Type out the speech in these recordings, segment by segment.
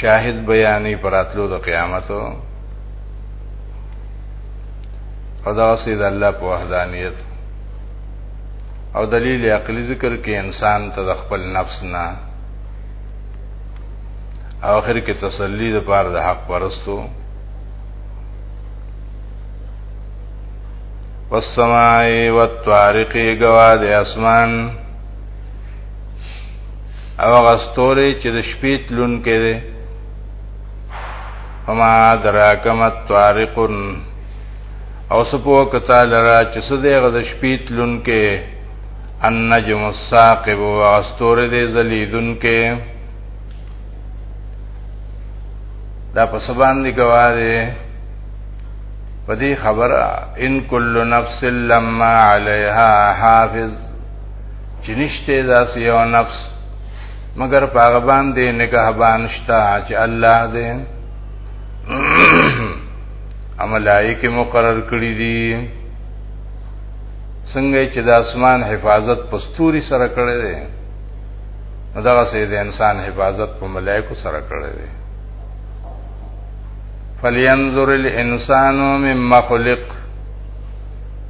شاهد بیانې پراتلو د قیامت او دا سید الله په وحدانیت او دلیل عقلی ذکر کې انسان ته د خپل نفس نه اخر کې تسلی د پار د حق پرستو والسماء والطارق گواد اسمان او هغه ستوري چې د شپې تلونکي دي وما دراک ما طارق او سپو کتا لرا چې سده غد شپې تلونکي النجم الثاقب او هغه ستوري دي زلیدونکي دا په سبان دي کوي په دې خبره ان کل نفس لما عليها حافظ چې نشته داسې یو نفس مگر پاغه باندې نگهبان شتا چې الله دې املایکه مقرر کړی دي څنګه چې د اسمان حفاظت پستوري سره کړی دی دا سه د انسان حفاظت په ملائکو سره کړی دی فلینظر الانسان مما خلق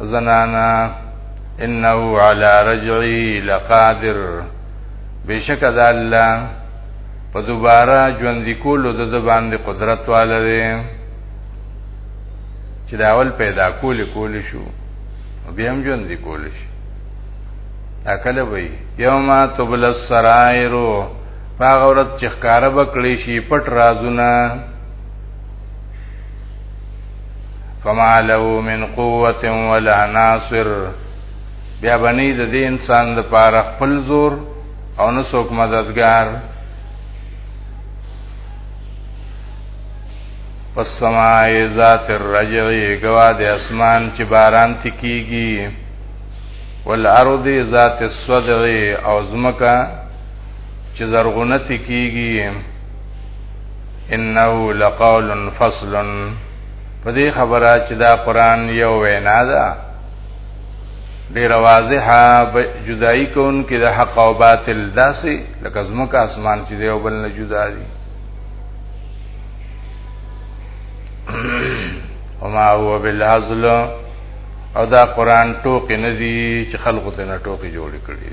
زنانا انه على رجعي لقادر بشک د الله په دوباره ژوند کولو د باندې قدرت والده چې دا اول پیدا کول کول شو بیا هم ژوند کول شي اکل وی یوم تبل السرائر هغه ورځ چې ښکارا بکړې شي پټ رازونه فما له من قوت ولا ناصر بیا بنی د دې انسان د پاره خپل زور او نو څوک مددگار والسماء ذات الرجع گواد اسمان چې باران تکیږي والارض ذات الصدع او زمکا چې زرغونه تکیږي انه لقول فصل په دې خبره چې دا قران یو وینا ده ډیر واضحه جدائی کون کې د حق او باطل داسې لکه زموږ اسمان چې دی او بل نه جدا دي وما هو بالهزل او دا قران ټوکې نه دي چې خلقو ته نه ټوکې جوړې کړي